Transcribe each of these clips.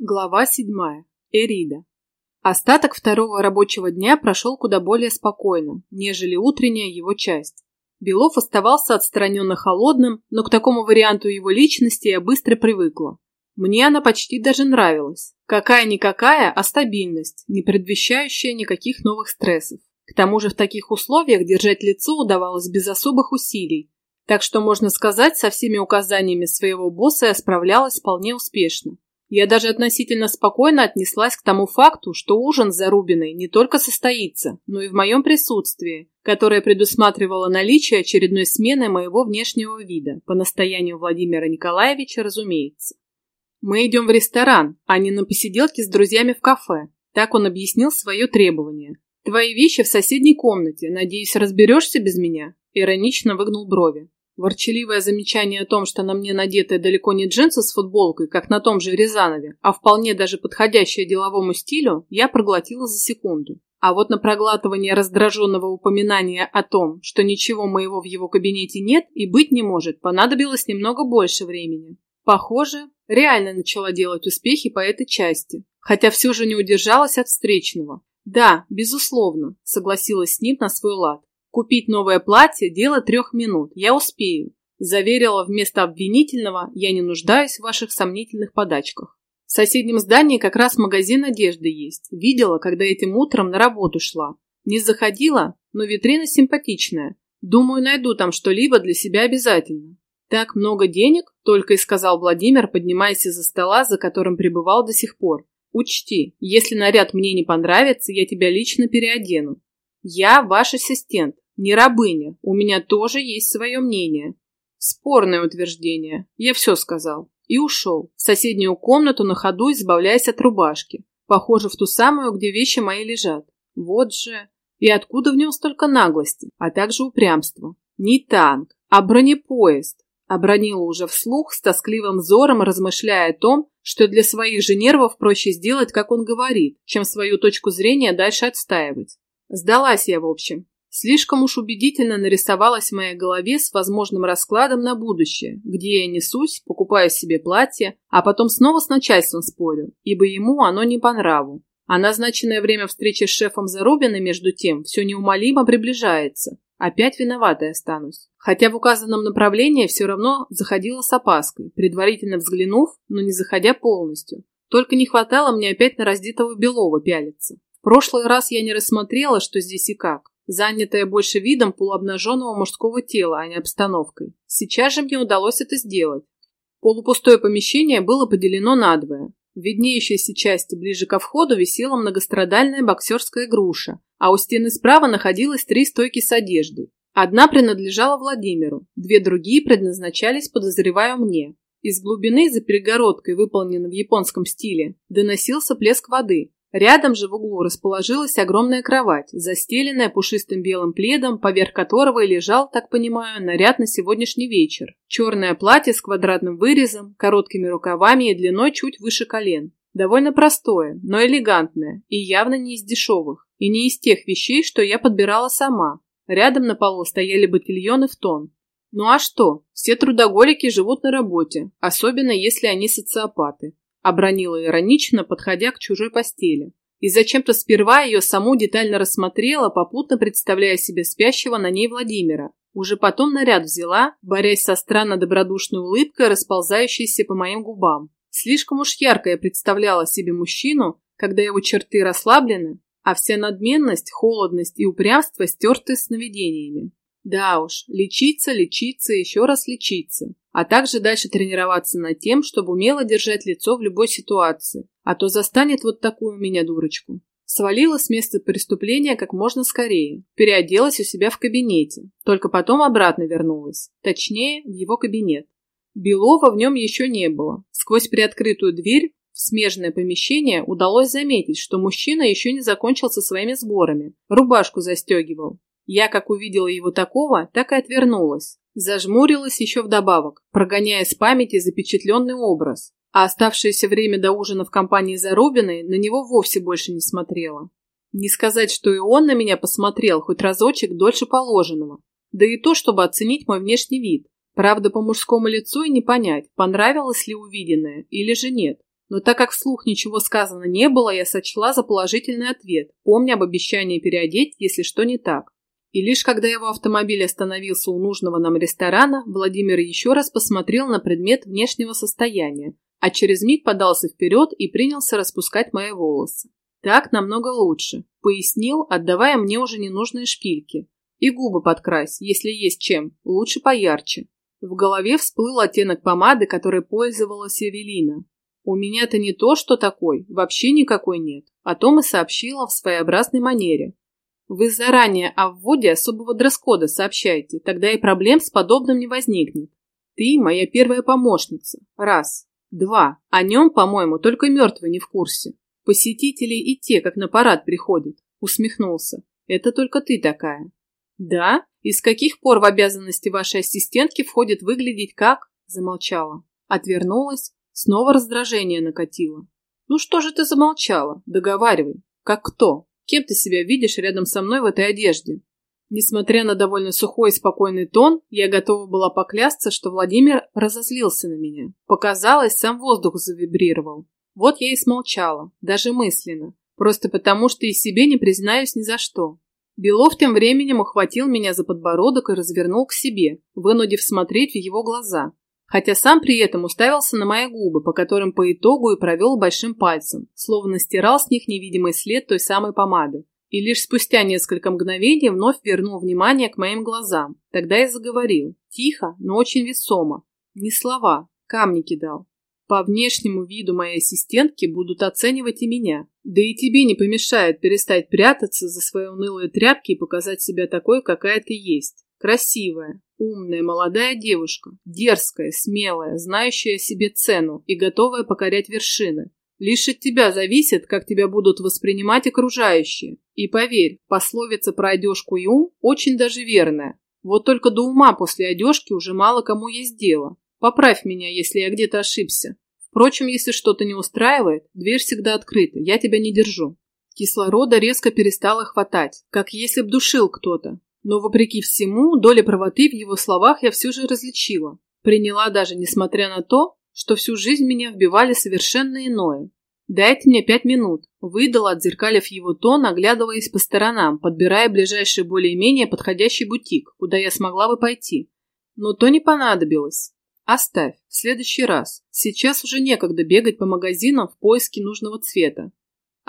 Глава седьмая. Эрида. Остаток второго рабочего дня прошел куда более спокойно, нежели утренняя его часть. Белов оставался отстраненно холодным, но к такому варианту его личности я быстро привыкла. Мне она почти даже нравилась. Какая-никакая, а стабильность, не предвещающая никаких новых стрессов. К тому же в таких условиях держать лицо удавалось без особых усилий, так что, можно сказать, со всеми указаниями своего босса я справлялась вполне успешно. Я даже относительно спокойно отнеслась к тому факту, что ужин с Зарубиной не только состоится, но и в моем присутствии, которое предусматривало наличие очередной смены моего внешнего вида, по настоянию Владимира Николаевича, разумеется. Мы идем в ресторан, а не на посиделки с друзьями в кафе. Так он объяснил свое требование. Твои вещи в соседней комнате, надеюсь, разберешься без меня? Иронично выгнул брови. Ворчаливое замечание о том, что на мне надеты далеко не джинсы с футболкой, как на том же Рязанове, а вполне даже подходящее деловому стилю, я проглотила за секунду. А вот на проглатывание раздраженного упоминания о том, что ничего моего в его кабинете нет и быть не может, понадобилось немного больше времени. Похоже, реально начала делать успехи по этой части, хотя все же не удержалась от встречного. Да, безусловно, согласилась с ним на свой лад. Купить новое платье – дело трех минут, я успею. Заверила вместо обвинительного, я не нуждаюсь в ваших сомнительных подачках. В соседнем здании как раз магазин одежды есть. Видела, когда этим утром на работу шла. Не заходила, но витрина симпатичная. Думаю, найду там что-либо для себя обязательно. Так много денег, только и сказал Владимир, поднимаясь из-за стола, за которым пребывал до сих пор. Учти, если наряд мне не понравится, я тебя лично переодену. Я ваш ассистент, не рабыня, у меня тоже есть свое мнение. Спорное утверждение, я все сказал. И ушел в соседнюю комнату на ходу, избавляясь от рубашки. Похоже, в ту самую, где вещи мои лежат. Вот же. И откуда в нем столько наглости, а также упрямства? Не танк, а бронепоезд. Обронила уже вслух, с тоскливым взором размышляя о том, что для своих же нервов проще сделать, как он говорит, чем свою точку зрения дальше отстаивать. Сдалась я, в общем. Слишком уж убедительно нарисовалась в моей голове с возможным раскладом на будущее, где я несусь, покупаю себе платье, а потом снова с начальством спорю, ибо ему оно не по нраву. А назначенное время встречи с шефом Зарубиной, между тем, все неумолимо приближается. Опять виноватой останусь. Хотя в указанном направлении все равно заходила с опаской, предварительно взглянув, но не заходя полностью. Только не хватало мне опять на раздетого Белова пялиться. В прошлый раз я не рассмотрела, что здесь и как, занятая больше видом полуобнаженного мужского тела, а не обстановкой. Сейчас же мне удалось это сделать. Полупустое помещение было поделено надвое. В виднеющейся части ближе ко входу висела многострадальная боксерская груша, а у стены справа находилось три стойки с одеждой. Одна принадлежала Владимиру, две другие предназначались, подозреваю, мне. Из глубины за перегородкой, выполненной в японском стиле, доносился плеск воды, Рядом же в углу расположилась огромная кровать, застеленная пушистым белым пледом, поверх которого и лежал, так понимаю, наряд на сегодняшний вечер. Черное платье с квадратным вырезом, короткими рукавами и длиной чуть выше колен. Довольно простое, но элегантное и явно не из дешевых, и не из тех вещей, что я подбирала сама. Рядом на полу стояли ботильоны в тон. Ну а что? Все трудоголики живут на работе, особенно если они социопаты. Обронила иронично, подходя к чужой постели. И зачем-то сперва ее саму детально рассмотрела, попутно представляя себе спящего на ней Владимира. Уже потом наряд взяла, борясь со странно добродушной улыбкой, расползающейся по моим губам. Слишком уж ярко я представляла себе мужчину, когда его черты расслаблены, а вся надменность, холодность и упрямство стерты сновидениями. Да уж, лечиться, лечиться, еще раз лечиться а также дальше тренироваться над тем, чтобы умело держать лицо в любой ситуации, а то застанет вот такую меня дурочку. Свалила с места преступления как можно скорее, переоделась у себя в кабинете, только потом обратно вернулась, точнее, в его кабинет. Белова в нем еще не было. Сквозь приоткрытую дверь в смежное помещение удалось заметить, что мужчина еще не закончил со своими сборами, рубашку застегивал. Я, как увидела его такого, так и отвернулась, Зажмурилась еще вдобавок, прогоняя с памяти запечатленный образ, а оставшееся время до ужина в компании Зарубиной на него вовсе больше не смотрела. Не сказать, что и он на меня посмотрел хоть разочек дольше положенного, да и то, чтобы оценить мой внешний вид. Правда, по мужскому лицу и не понять, понравилось ли увиденное или же нет. Но так как вслух ничего сказано не было, я сочла за положительный ответ, помня об обещании переодеть, если что не так. И лишь когда его автомобиль остановился у нужного нам ресторана, Владимир еще раз посмотрел на предмет внешнего состояния, а через миг подался вперед и принялся распускать мои волосы. Так намного лучше, пояснил, отдавая мне уже ненужные шпильки. И губы подкрась, если есть чем, лучше поярче. В голове всплыл оттенок помады, которой пользовалась Эвелина. У меня-то не то, что такой, вообще никакой нет. О том и сообщила в своеобразной манере. Вы заранее о вводе особого дресс-кода сообщайте, тогда и проблем с подобным не возникнет. Ты моя первая помощница. Раз. Два. О нем, по-моему, только мертвый не в курсе. Посетители и те, как на парад приходят. Усмехнулся. Это только ты такая. Да? И с каких пор в обязанности вашей ассистентки входит выглядеть как... Замолчала. Отвернулась. Снова раздражение накатило. Ну что же ты замолчала? Договаривай. Как кто? Кем ты себя видишь рядом со мной в этой одежде? Несмотря на довольно сухой и спокойный тон, я готова была поклясться, что Владимир разозлился на меня. Показалось, сам воздух завибрировал. Вот я и смолчала, даже мысленно, просто потому, что и себе не признаюсь ни за что. Белов тем временем ухватил меня за подбородок и развернул к себе, вынудив смотреть в его глаза, хотя сам при этом уставился на мои губы, по которым по итогу и провел большим пальцем, словно стирал с них невидимый след той самой помады и лишь спустя несколько мгновений вновь вернул внимание к моим глазам. Тогда я заговорил. Тихо, но очень весомо. Не слова, камни кидал. По внешнему виду моей ассистентки будут оценивать и меня. Да и тебе не помешает перестать прятаться за свои унылые тряпки и показать себя такой, какая ты есть. Красивая, умная, молодая девушка, дерзкая, смелая, знающая себе цену и готовая покорять вершины. Лишь от тебя зависит, как тебя будут воспринимать окружающие. И поверь, пословица про одежку и ум очень даже верная. Вот только до ума после одежки уже мало кому есть дело. Поправь меня, если я где-то ошибся. Впрочем, если что-то не устраивает, дверь всегда открыта, я тебя не держу. Кислорода резко перестало хватать, как если б душил кто-то. Но, вопреки всему, доля правоты в его словах я все же различила. Приняла даже, несмотря на то, что всю жизнь меня вбивали совершенно иное. «Дайте мне пять минут», – выдала, отзеркалив его тон, оглядываясь по сторонам, подбирая ближайший более-менее подходящий бутик, куда я смогла бы пойти. Но то не понадобилось. Оставь, в следующий раз. Сейчас уже некогда бегать по магазинам в поиске нужного цвета.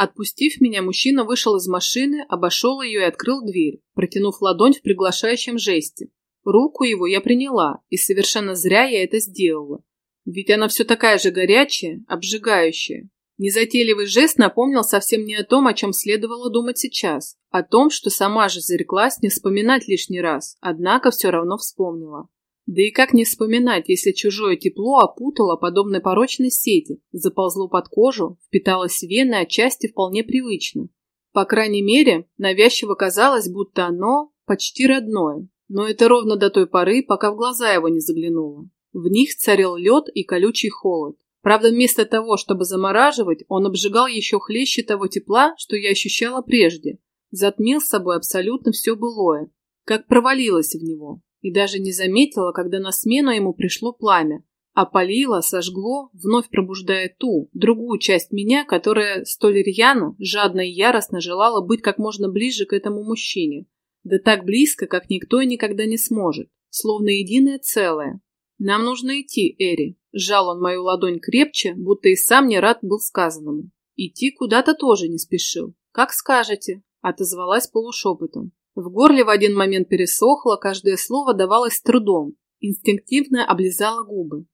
Отпустив меня, мужчина вышел из машины, обошел ее и открыл дверь, протянув ладонь в приглашающем жесте. Руку его я приняла, и совершенно зря я это сделала. Ведь она все такая же горячая, обжигающая. Незатейливый жест напомнил совсем не о том, о чем следовало думать сейчас. О том, что сама же зареклась не вспоминать лишний раз, однако все равно вспомнила. Да и как не вспоминать, если чужое тепло опутало подобной порочной сети, заползло под кожу, впиталось в вены отчасти вполне привычно. По крайней мере, навязчиво казалось, будто оно почти родное. Но это ровно до той поры, пока в глаза его не заглянуло. В них царил лед и колючий холод. Правда, вместо того, чтобы замораживать, он обжигал еще хлеще того тепла, что я ощущала прежде. Затмил с собой абсолютно все былое, как провалилось в него. И даже не заметила, когда на смену ему пришло пламя. Опалило, сожгло, вновь пробуждая ту, другую часть меня, которая столь рьяно, жадно и яростно желала быть как можно ближе к этому мужчине. Да так близко, как никто и никогда не сможет. Словно единое целое, «Нам нужно идти, Эри», – сжал он мою ладонь крепче, будто и сам не рад был сказанному. Идти куда-то тоже не спешил. «Как скажете», – отозвалась полушепотом. В горле в один момент пересохло, каждое слово давалось трудом. Инстинктивно облизала губы.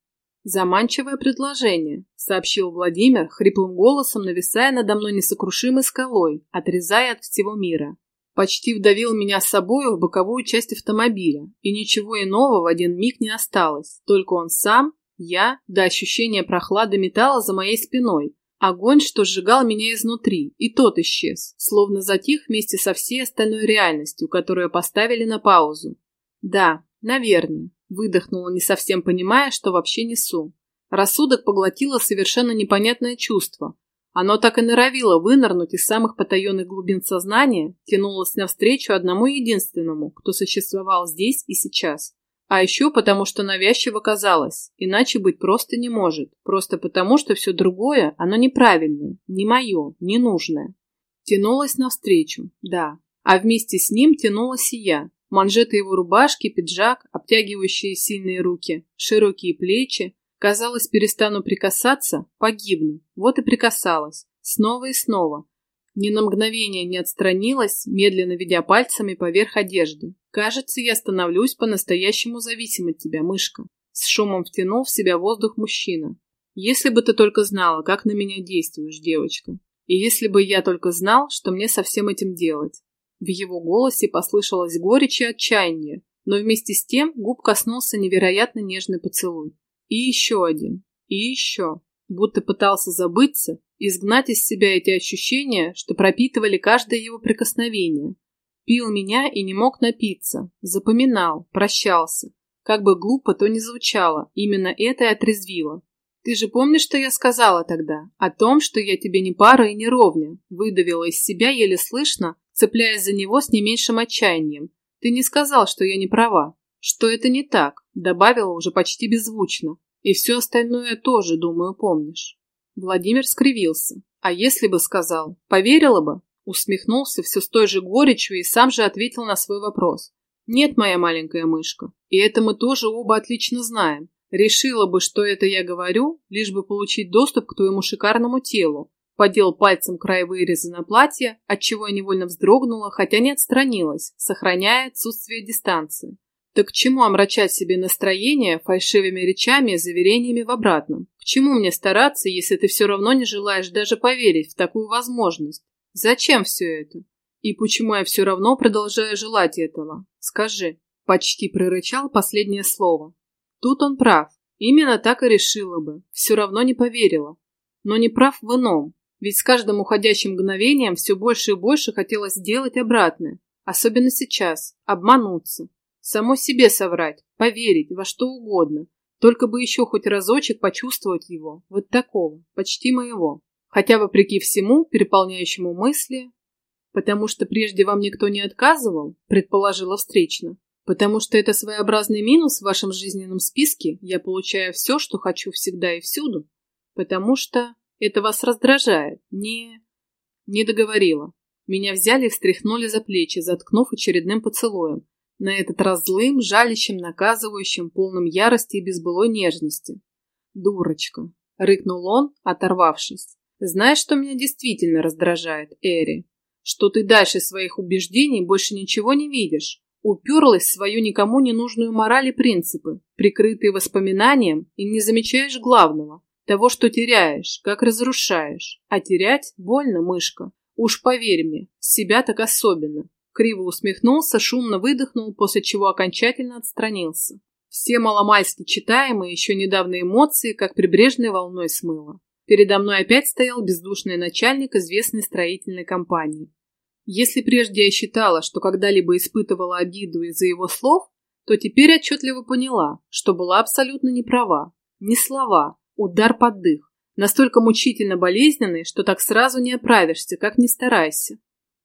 «Заманчивое предложение», – сообщил Владимир, хриплым голосом нависая надо мной несокрушимой скалой, отрезая от всего мира почти вдавил меня с собою в боковую часть автомобиля, и ничего иного в один миг не осталось, только он сам, я, до ощущения прохлады металла за моей спиной, огонь, что сжигал меня изнутри, и тот исчез, словно затих вместе со всей остальной реальностью, которую поставили на паузу. Да, наверное, выдохнула, не совсем понимая, что вообще несу. Рассудок поглотило совершенно непонятное чувство, оно так и норовило вынырнуть из самых потаенных глубин сознания, тянулось навстречу одному единственному, кто существовал здесь и сейчас. А еще потому, что навязчиво казалось, иначе быть просто не может, просто потому, что все другое, оно неправильное, не мое, не нужное. Тянулась навстречу, да, а вместе с ним тянулась и я. Манжеты его рубашки, пиджак, обтягивающие сильные руки, широкие плечи. Казалось, перестану прикасаться, погибну. Вот и прикасалась. Снова и снова. Ни на мгновение не отстранилась, медленно ведя пальцами поверх одежды. Кажется, я становлюсь по-настоящему зависим от тебя, мышка. С шумом втянул в себя воздух мужчина. Если бы ты только знала, как на меня действуешь, девочка. И если бы я только знал, что мне со всем этим делать. В его голосе послышалось горечь и отчаяние, но вместе с тем губ коснулся невероятно нежный поцелуй. И еще один. И еще. Будто пытался забыться, изгнать из себя эти ощущения, что пропитывали каждое его прикосновение. Пил меня и не мог напиться, запоминал, прощался. Как бы глупо то ни звучало, именно это и отрезвило. «Ты же помнишь, что я сказала тогда? О том, что я тебе не пара и не ровня?» Выдавила из себя еле слышно, цепляясь за него с не меньшим отчаянием. «Ты не сказал, что я не права, что это не так», добавила уже почти беззвучно. «И все остальное тоже, думаю, помнишь». Владимир скривился. «А если бы сказал, поверила бы?» Усмехнулся все с той же горечью и сам же ответил на свой вопрос. «Нет, моя маленькая мышка, и это мы тоже оба отлично знаем. Решила бы, что это я говорю, лишь бы получить доступ к твоему шикарному телу, Подел пальцем край выреза на платье, отчего я невольно вздрогнула, хотя не отстранилась, сохраняя отсутствие дистанции. Так к чему омрачать себе настроение фальшивыми речами и заверениями в обратном? К чему мне стараться, если ты все равно не желаешь даже поверить в такую возможность? Зачем все это? И почему я все равно продолжаю желать этого? Скажи. Почти прорычал последнее слово. Тут он прав. Именно так и решила бы. Все равно не поверила. Но не прав в ином. Ведь с каждым уходящим мгновением все больше и больше хотелось сделать обратное. Особенно сейчас. Обмануться. Само себе соврать. Поверить. Во что угодно. Только бы еще хоть разочек почувствовать его. Вот такого. Почти моего. Хотя, вопреки всему, переполняющему мысли... Потому что прежде вам никто не отказывал, предположила встречно. Потому что это своеобразный минус в вашем жизненном списке, я получаю все, что хочу всегда и всюду. Потому что... Это вас раздражает? Не... Не договорила. Меня взяли и встряхнули за плечи, заткнув очередным поцелуем. На этот раз злым, жалящим, наказывающим, полным ярости и безбылой нежности. «Дурочка!» — рыкнул он, оторвавшись. «Знаешь, что меня действительно раздражает, Эри? Что ты дальше своих убеждений больше ничего не видишь. Уперлась в свою никому не нужную мораль и принципы, прикрытые воспоминанием, и не замечаешь главного. Того, что теряешь, как разрушаешь. А терять больно, мышка. Уж поверь мне, себя так особенно. Криво усмехнулся, шумно выдохнул, после чего окончательно отстранился. Все маломальски читаемые еще недавно эмоции, как прибрежной волной смыло. Передо мной опять стоял бездушный начальник известной строительной компании. Если прежде я считала, что когда-либо испытывала обиду из-за его слов, то теперь отчетливо поняла, что была абсолютно не права. Не слова, Удар под дых. Настолько мучительно болезненный, что так сразу не оправишься, как ни старайся.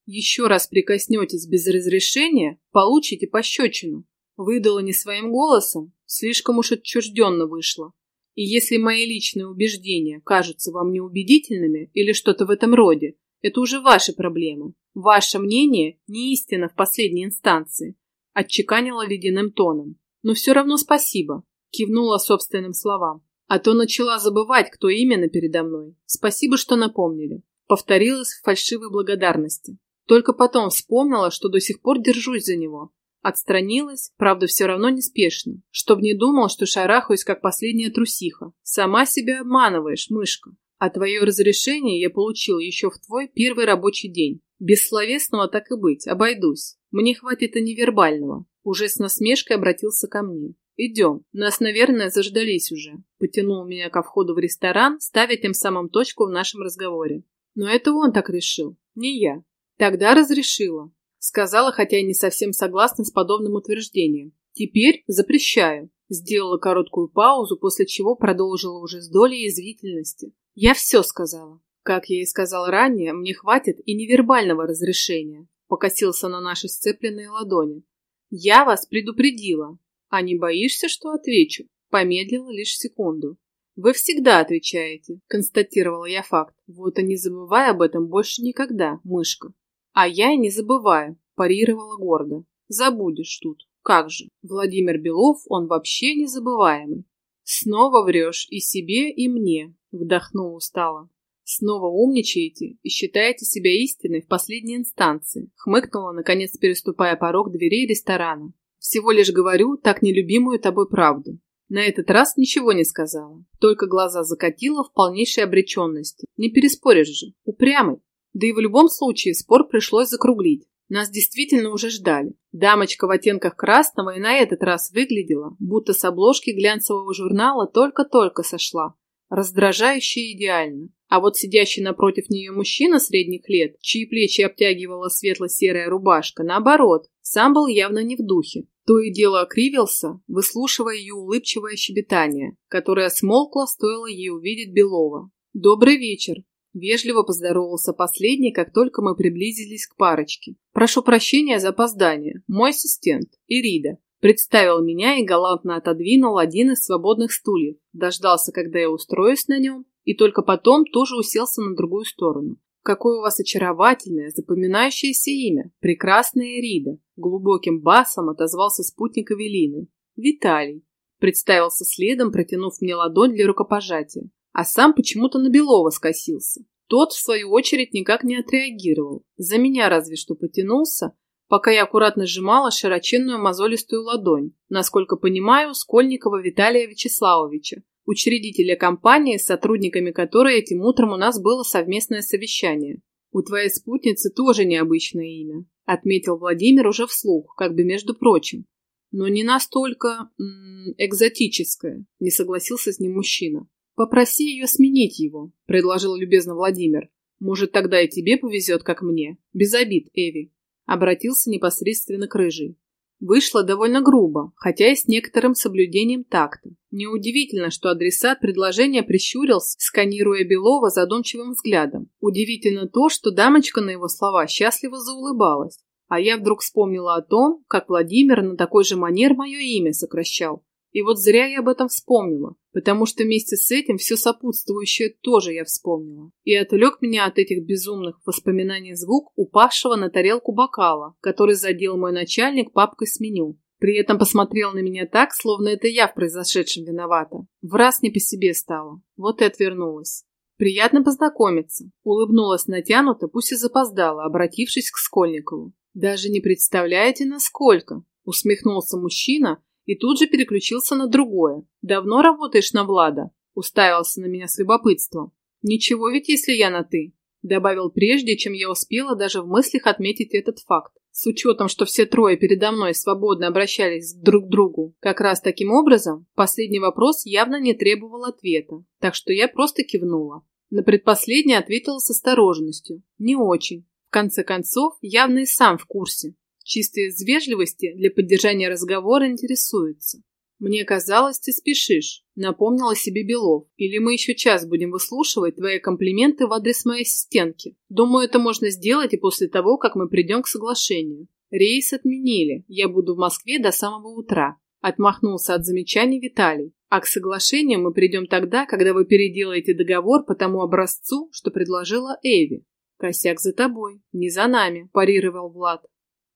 Еще раз прикоснетесь без разрешения, получите пощечину. Выдала не своим голосом, слишком уж отчужденно вышло. И если мои личные убеждения кажутся вам неубедительными или что-то в этом роде, это уже ваши проблемы. Ваше мнение не истина в последней инстанции. Отчеканила ледяным тоном. Но все равно спасибо. Кивнула собственным словам. А то начала забывать, кто именно передо мной. Спасибо, что напомнили. Повторилась в фальшивой благодарности. Только потом вспомнила, что до сих пор держусь за него. Отстранилась, правда, все равно неспешно, чтоб не думал, что шарахаюсь, как последняя трусиха. Сама себя обманываешь, мышка. А твое разрешение я получил еще в твой первый рабочий день. Без словесного так и быть, обойдусь. Мне хватит и невербального. Уже с насмешкой обратился ко мне. «Идем. Нас, наверное, заждались уже», – потянул меня ко входу в ресторан, ставя тем самым точку в нашем разговоре. Но это он так решил, не я. Тогда разрешила. Сказала, хотя и не совсем согласна с подобным утверждением. Теперь запрещаю. Сделала короткую паузу, после чего продолжила уже с долей язвительности. Я все сказала. Как я и сказал ранее, мне хватит и невербального разрешения. Покосился на наши сцепленные ладони. Я вас предупредила. А не боишься, что отвечу? Помедлила лишь секунду. Вы всегда отвечаете, констатировала я факт. Вот и не забывай об этом больше никогда, мышка. А я не забываю, парировала гордо. Забудешь тут. Как же? Владимир Белов, он вообще незабываемый. Снова врешь и себе, и мне, вдохнула устало. Снова умничаете и считаете себя истиной в последней инстанции, хмыкнула, наконец переступая порог дверей ресторана. Всего лишь говорю так нелюбимую тобой правду. На этот раз ничего не сказала, только глаза закатила в полнейшей обреченности. Не переспоришь же, упрямый. Да и в любом случае спор пришлось закруглить. Нас действительно уже ждали. Дамочка в оттенках красного и на этот раз выглядела, будто с обложки глянцевого журнала только-только сошла. Раздражающе идеально. А вот сидящий напротив нее мужчина средних лет, чьи плечи обтягивала светло-серая рубашка, наоборот, сам был явно не в духе. То и дело окривился, выслушивая ее улыбчивое щебетание, которое смолкло, стоило ей увидеть Белова. «Добрый вечер!» Вежливо поздоровался последний, как только мы приблизились к парочке. «Прошу прощения за опоздание. Мой ассистент, Ирида, представил меня и галантно отодвинул один из свободных стульев, дождался, когда я устроюсь на нем, и только потом тоже уселся на другую сторону. Какое у вас очаровательное, запоминающееся имя. Прекрасная Ирида. Глубоким басом отозвался спутник Эвелины. Виталий. Представился следом, протянув мне ладонь для рукопожатия. А сам почему-то на Белова скосился. Тот, в свою очередь, никак не отреагировал. За меня разве что потянулся, пока я аккуратно сжимала широченную мозолистую ладонь, насколько понимаю, Скольникова Виталия Вячеславовича, учредителя компании, с сотрудниками которой этим утром у нас было совместное совещание. «У твоей спутницы тоже необычное имя», — отметил Владимир уже вслух, как бы между прочим. «Но не настолько м -м, экзотическое», — не согласился с ним мужчина. «Попроси ее сменить его», — предложил любезно Владимир. «Может, тогда и тебе повезет, как мне. Без обид, Эви», — обратился непосредственно к Рыжей. Вышло довольно грубо, хотя и с некоторым соблюдением такта. Неудивительно, что адресат предложения прищурился, сканируя Белова задумчивым взглядом. Удивительно то, что дамочка на его слова счастливо заулыбалась. А я вдруг вспомнила о том, как Владимир на такой же манер мое имя сокращал. И вот зря я об этом вспомнила, потому что вместе с этим все сопутствующее тоже я вспомнила. И отвлек меня от этих безумных воспоминаний звук упавшего на тарелку бокала, который задел мой начальник папкой с меню. При этом посмотрел на меня так, словно это я в произошедшем виновата. В раз не по себе стало. Вот и отвернулась. «Приятно познакомиться», — улыбнулась натянуто, пусть и запоздала, обратившись к Скольникову. «Даже не представляете, насколько», — усмехнулся мужчина, и тут же переключился на другое. «Давно работаешь на Влада?» Уставился на меня с любопытством. «Ничего ведь, если я на «ты», добавил прежде, чем я успела даже в мыслях отметить этот факт. С учетом, что все трое передо мной свободно обращались друг к другу как раз таким образом, последний вопрос явно не требовал ответа, так что я просто кивнула. На предпоследний ответила с осторожностью. Не очень. В конце концов, явно и сам в курсе, чисто из вежливости для поддержания разговора интересуется. «Мне казалось, ты спешишь», — напомнила себе Белов. «Или мы еще час будем выслушивать твои комплименты в адрес моей ассистентки. Думаю, это можно сделать и после того, как мы придем к соглашению. Рейс отменили. Я буду в Москве до самого утра». Отмахнулся от замечаний Виталий. «А к соглашению мы придем тогда, когда вы переделаете договор по тому образцу, что предложила Эви». «Косяк за тобой, не за нами», – парировал Влад.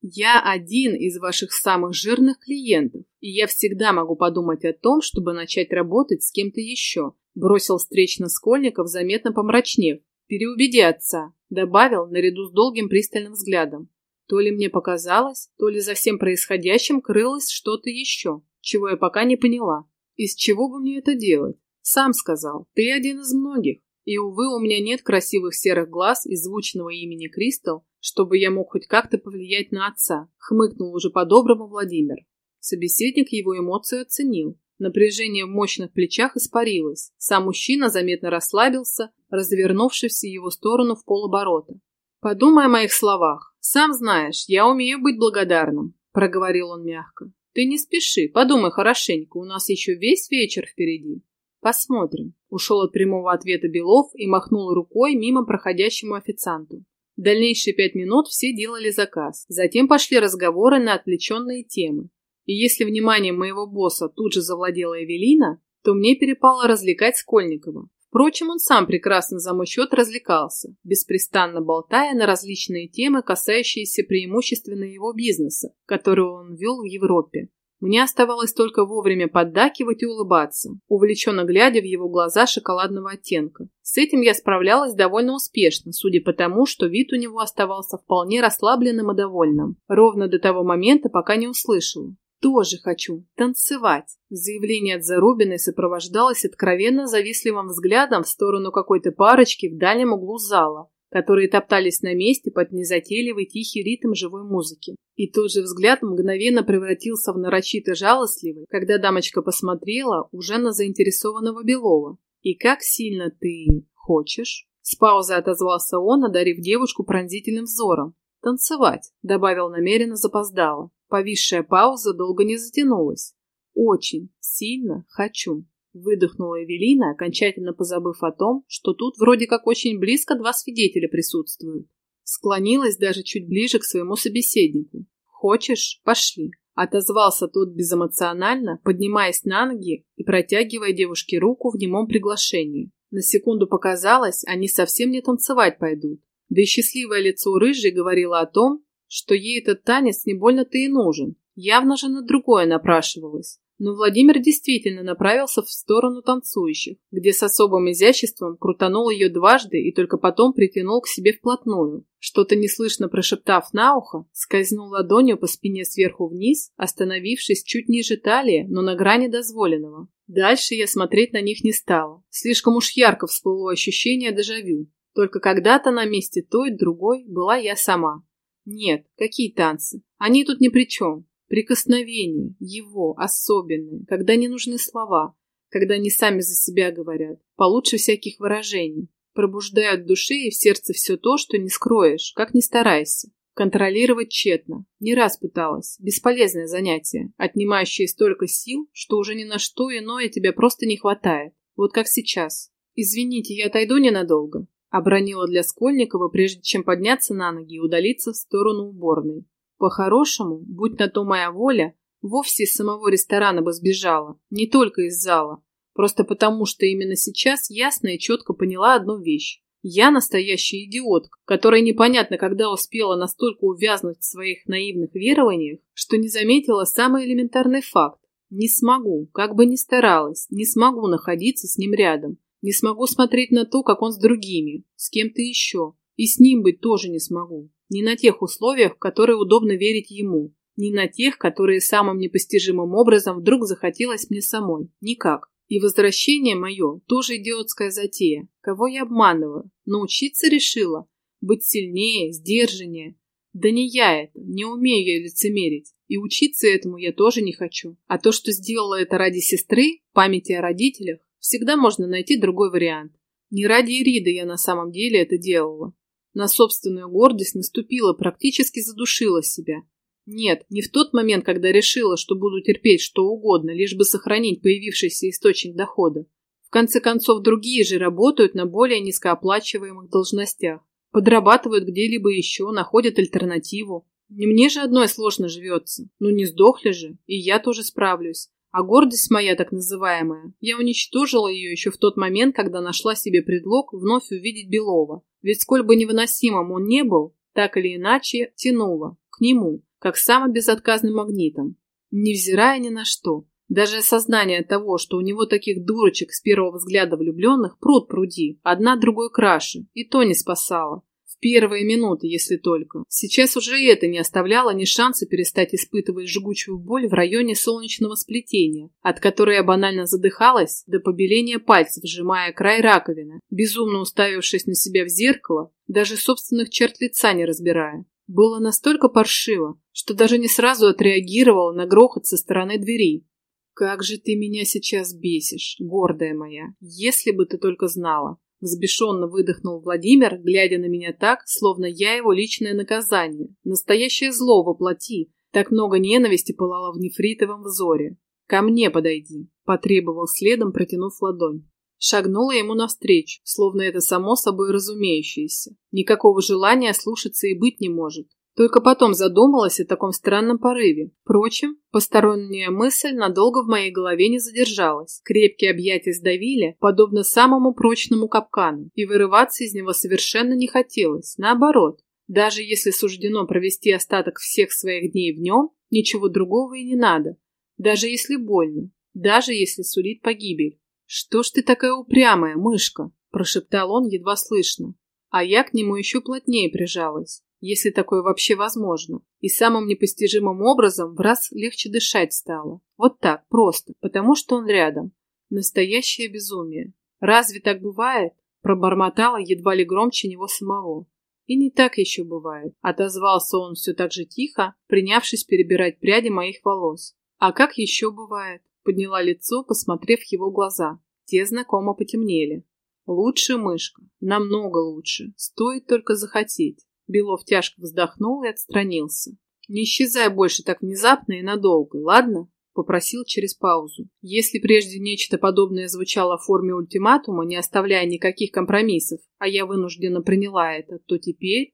Я один из ваших самых жирных клиентов, и я всегда могу подумать о том, чтобы начать работать с кем-то еще. Бросил встречно Скольников, заметно помрачнев. Переубеди отца, добавил наряду с долгим пристальным взглядом. То ли мне показалось, то ли за всем происходящим крылось что-то еще, чего я пока не поняла. Из чего бы мне это делать? Сам сказал, ты один из многих. И, увы, у меня нет красивых серых глаз и звучного имени Кристал, чтобы я мог хоть как-то повлиять на отца, хмыкнул уже по-доброму Владимир. Собеседник его эмоцию оценил. Напряжение в мощных плечах испарилось. Сам мужчина заметно расслабился, развернувшись в его сторону в полоборота. «Подумай о моих словах. Сам знаешь, я умею быть благодарным», — проговорил он мягко. «Ты не спеши, подумай хорошенько, у нас еще весь вечер впереди». «Посмотрим», — ушел от прямого ответа Белов и махнул рукой мимо проходящему официанту. Дальнейшие пять минут все делали заказ. Затем пошли разговоры на отвлеченные темы. И если вниманием моего босса тут же завладела Эвелина, то мне перепало развлекать Скольникова. Впрочем, он сам прекрасно за мой счет развлекался, беспрестанно болтая на различные темы, касающиеся преимущественно его бизнеса, который он вел в Европе. Мне оставалось только вовремя поддакивать и улыбаться, увлеченно глядя в его глаза шоколадного оттенка. С этим я справлялась довольно успешно, судя по тому, что вид у него оставался вполне расслабленным и довольным, ровно до того момента, пока не услышала. «Тоже хочу. Танцевать!» Заявление от Зарубиной сопровождалось откровенно завистливым взглядом в сторону какой-то парочки в дальнем углу зала, которые топтались на месте под незатейливый тихий ритм живой музыки. И тот же взгляд мгновенно превратился в нарочито жалостливый, когда дамочка посмотрела уже на заинтересованного Белова. «И как сильно ты хочешь?» С паузой отозвался он, одарив девушку пронзительным взором. «Танцевать», — добавил намеренно запоздало. Повисшая пауза долго не затянулась. «Очень сильно хочу». Выдохнула Эвелина, окончательно позабыв о том, что тут вроде как очень близко два свидетеля присутствуют. Склонилась даже чуть ближе к своему собеседнику. «Хочешь? Пошли!» Отозвался тот безэмоционально, поднимаясь на ноги и протягивая девушке руку в немом приглашении. На секунду показалось, они совсем не танцевать пойдут. Да и счастливое лицо рыжей говорило о том, что ей этот танец не больно-то и нужен. Явно же на другое напрашивалось. Но Владимир действительно направился в сторону танцующих, где с особым изяществом крутанул ее дважды и только потом притянул к себе вплотную. Что-то неслышно прошептав на ухо, скользнул ладонью по спине сверху вниз, остановившись чуть ниже талии, но на грани дозволенного. Дальше я смотреть на них не стала. Слишком уж ярко всплыло ощущение дежавю. Только когда-то на месте той, другой была я сама. Нет, какие танцы? Они тут ни при чем. Прикосновения, его, особенные, когда не нужны слова, когда они сами за себя говорят, получше всяких выражений, пробуждают в душе и в сердце все то, что не скроешь, как ни старайся. Контролировать тщетно. Не раз пыталась. Бесполезное занятие, отнимающее столько сил, что уже ни на что иное тебе просто не хватает. Вот как сейчас. «Извините, я отойду ненадолго», — обронила для Скольникова, прежде чем подняться на ноги и удалиться в сторону уборной. По-хорошему, будь на то моя воля, вовсе из самого ресторана бы сбежала, не только из зала. Просто потому, что именно сейчас ясно и четко поняла одну вещь. Я настоящая идиотка, которая непонятно когда успела настолько увязнуть в своих наивных верованиях, что не заметила самый элементарный факт. Не смогу, как бы ни старалась, не смогу находиться с ним рядом. Не смогу смотреть на то, как он с другими, с кем-то еще. И с ним быть тоже не смогу. Не на тех условиях, которые удобно верить ему. Не на тех, которые самым непостижимым образом вдруг захотелось мне самой. Никак. И возвращение мое тоже идиотская затея. Кого я обманываю? Научиться решила? Быть сильнее, сдержаннее? Да не я это, не умею я лицемерить. И учиться этому я тоже не хочу. А то, что сделала это ради сестры, памяти о родителях, всегда можно найти другой вариант. Не ради Ириды я на самом деле это делала. На собственную гордость наступила, практически задушила себя. Нет, не в тот момент, когда решила, что буду терпеть что угодно, лишь бы сохранить появившийся источник дохода. В конце концов, другие же работают на более низкооплачиваемых должностях. Подрабатывают где-либо еще, находят альтернативу. Не мне же одной сложно живется. Ну не сдохли же, и я тоже справлюсь. А гордость моя так называемая, я уничтожила ее еще в тот момент, когда нашла себе предлог вновь увидеть Белова. Ведь сколь бы невыносимым он не был, так или иначе тянуло к нему, как самым безотказным магнитом. Невзирая ни на что. Даже осознание того, что у него таких дурочек с первого взгляда влюбленных пруд пруди, одна другой краше, и то не спасало первые минуты, если только. Сейчас уже это не оставляло ни шанса перестать испытывать жгучую боль в районе солнечного сплетения, от которой я банально задыхалась до побеления пальцев, сжимая край раковины, безумно уставившись на себя в зеркало, даже собственных черт лица не разбирая. Было настолько паршиво, что даже не сразу отреагировала на грохот со стороны двери. «Как же ты меня сейчас бесишь, гордая моя, если бы ты только знала!» Взбешенно выдохнул Владимир, глядя на меня так, словно я его личное наказание. Настоящее зло воплоти. Так много ненависти пылало в нефритовом взоре. «Ко мне подойди», — потребовал следом, протянув ладонь. Шагнула ему навстречу, словно это само собой разумеющееся. Никакого желания слушаться и быть не может. Только потом задумалась о таком странном порыве. Впрочем, посторонняя мысль надолго в моей голове не задержалась. Крепкие объятия сдавили, подобно самому прочному капкану, и вырываться из него совершенно не хотелось. Наоборот, даже если суждено провести остаток всех своих дней в нем, ничего другого и не надо. Даже если больно, даже если сулит погибель. «Что ж ты такая упрямая, мышка?» – прошептал он едва слышно. А я к нему еще плотнее прижалась если такое вообще возможно. И самым непостижимым образом в раз легче дышать стало. Вот так, просто, потому что он рядом. Настоящее безумие. Разве так бывает? Пробормотала едва ли громче него самого. И не так еще бывает. Отозвался он все так же тихо, принявшись перебирать пряди моих волос. А как еще бывает? Подняла лицо, посмотрев в его глаза. Те знакомо потемнели. Лучше мышка. Намного лучше. Стоит только захотеть. Белов тяжко вздохнул и отстранился. «Не исчезай больше так внезапно и надолго, ладно?» Попросил через паузу. Если прежде нечто подобное звучало в форме ультиматума, не оставляя никаких компромиссов, а я вынужденно приняла это, то теперь...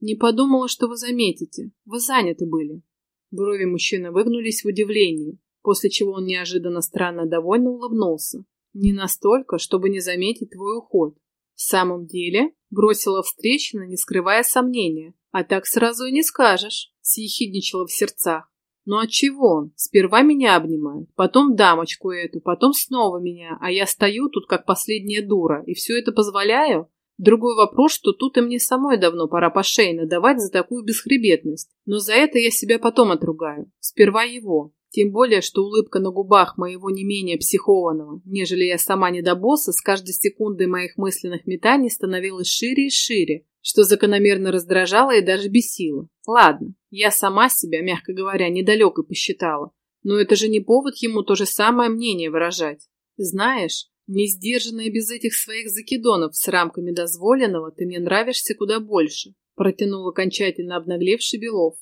Не подумала, что вы заметите. Вы заняты были. Брови мужчины выгнулись в удивлении, после чего он неожиданно странно довольно улыбнулся. Не настолько, чтобы не заметить твой уход. В самом деле, бросила встречина, не скрывая сомнения. А так сразу и не скажешь, съехидничала в сердцах. Ну от чего он? Сперва меня обнимает, потом дамочку эту, потом снова меня, а я стою тут как последняя дура, и все это позволяю? Другой вопрос, что тут и мне самой давно пора по шее надавать за такую бесхребетность. Но за это я себя потом отругаю. Сперва его. Тем более, что улыбка на губах моего не менее психованного, нежели я сама недобосса, с каждой секундой моих мысленных метаний становилась шире и шире, что закономерно раздражало и даже бесило. Ладно, я сама себя, мягко говоря, недалеко посчитала. Но это же не повод ему то же самое мнение выражать. Знаешь, не сдержанная без этих своих закидонов с рамками дозволенного, ты мне нравишься куда больше, протянул окончательно обнаглевший Белов.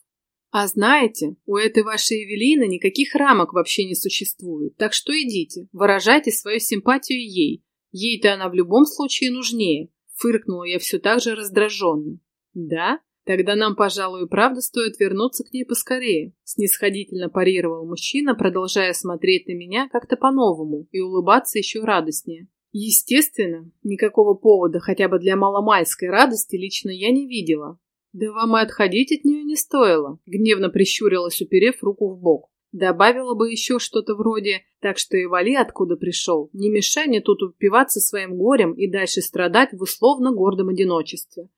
А знаете, у этой вашей Эвелины никаких рамок вообще не существует, так что идите, выражайте свою симпатию ей. Ей-то она в любом случае нужнее. Фыркнула я все так же раздраженно. Да? Тогда нам, пожалуй, и правда стоит вернуться к ней поскорее. Снисходительно парировал мужчина, продолжая смотреть на меня как-то по-новому и улыбаться еще радостнее. Естественно, никакого повода хотя бы для маломальской радости лично я не видела, «Да вам и отходить от нее не стоило», — гневно прищурилась, уперев руку в бок. Добавила бы еще что-то вроде «так что и вали, откуда пришел, не мешай мне тут упиваться своим горем и дальше страдать в условно гордом одиночестве».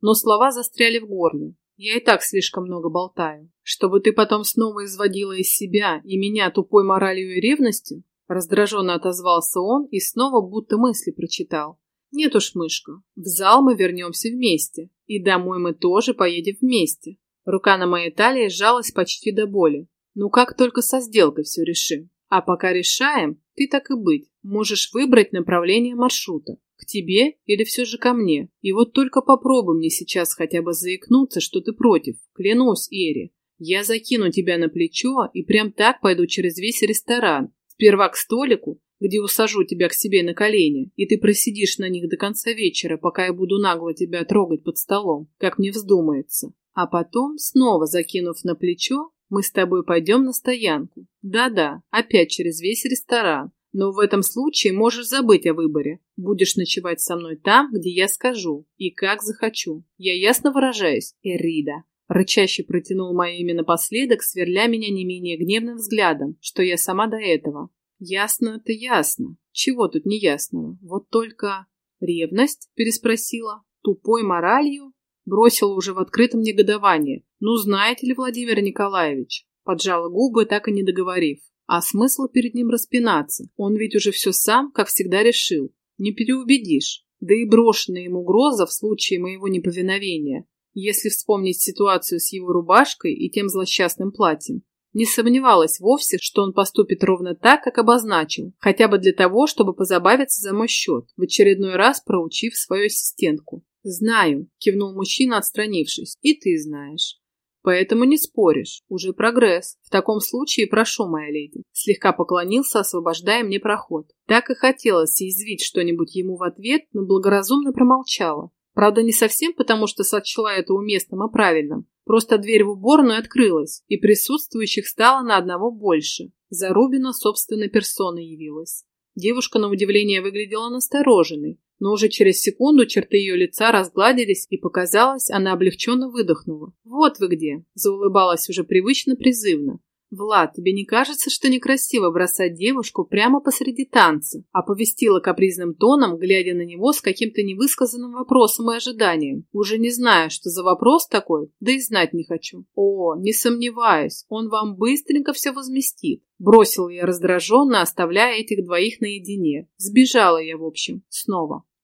Но слова застряли в горле. Я и так слишком много болтаю. Чтобы ты потом снова изводила из себя и меня тупой моралью и ревностью? Раздраженно отозвался он и снова будто мысли прочитал. Нет уж, мышка, в зал мы вернемся вместе. И домой мы тоже поедем вместе. Рука на моей талии сжалась почти до боли. Ну как только со сделкой все решим. А пока решаем, ты так и быть. Можешь выбрать направление маршрута. К тебе или все же ко мне. И вот только попробуй мне сейчас хотя бы заикнуться, что ты против. Клянусь, Эри. Я закину тебя на плечо и прям так пойду через весь ресторан. Сперва к столику, где усажу тебя к себе на колени, и ты просидишь на них до конца вечера, пока я буду нагло тебя трогать под столом, как мне вздумается. А потом, снова закинув на плечо, мы с тобой пойдем на стоянку. Да-да, опять через весь ресторан. Но в этом случае можешь забыть о выборе. Будешь ночевать со мной там, где я скажу, и как захочу. Я ясно выражаюсь, Эрида. Рычаще протянул мое имя напоследок, сверля меня не менее гневным взглядом, что я сама до этого. Ясно это ясно. Чего тут неясного? Вот только... Ревность? Переспросила. Тупой моралью? Бросила уже в открытом негодовании. Ну, знаете ли, Владимир Николаевич? Поджала губы, так и не договорив. А смысл перед ним распинаться? Он ведь уже все сам, как всегда, решил. Не переубедишь. Да и брошенная ему угроза в случае моего неповиновения. Если вспомнить ситуацию с его рубашкой и тем злосчастным платьем, не сомневалась вовсе, что он поступит ровно так, как обозначил, хотя бы для того, чтобы позабавиться за мой счет, в очередной раз проучив свою ассистентку. «Знаю», – кивнул мужчина, отстранившись, – «и ты знаешь». «Поэтому не споришь. Уже прогресс. В таком случае прошу, моя леди». Слегка поклонился, освобождая мне проход. Так и хотелось съязвить что-нибудь ему в ответ, но благоразумно промолчала, Правда, не совсем потому, что сочла это уместным и правильным. Просто дверь в уборную открылась, и присутствующих стало на одного больше. Зарубина собственной персоной явилась. Девушка, на удивление, выглядела настороженной, но уже через секунду черты ее лица разгладились, и показалось, она облегченно выдохнула. «Вот вы где!» – заулыбалась уже привычно призывно. «Влад, тебе не кажется, что некрасиво бросать девушку прямо посреди танца?» Оповестила капризным тоном, глядя на него с каким-то невысказанным вопросом и ожиданием. Уже не знаю, что за вопрос такой, да и знать не хочу. «О, не сомневаюсь, он вам быстренько все возместит». Бросил я раздраженно, оставляя этих двоих наедине. Сбежала я, в общем, снова.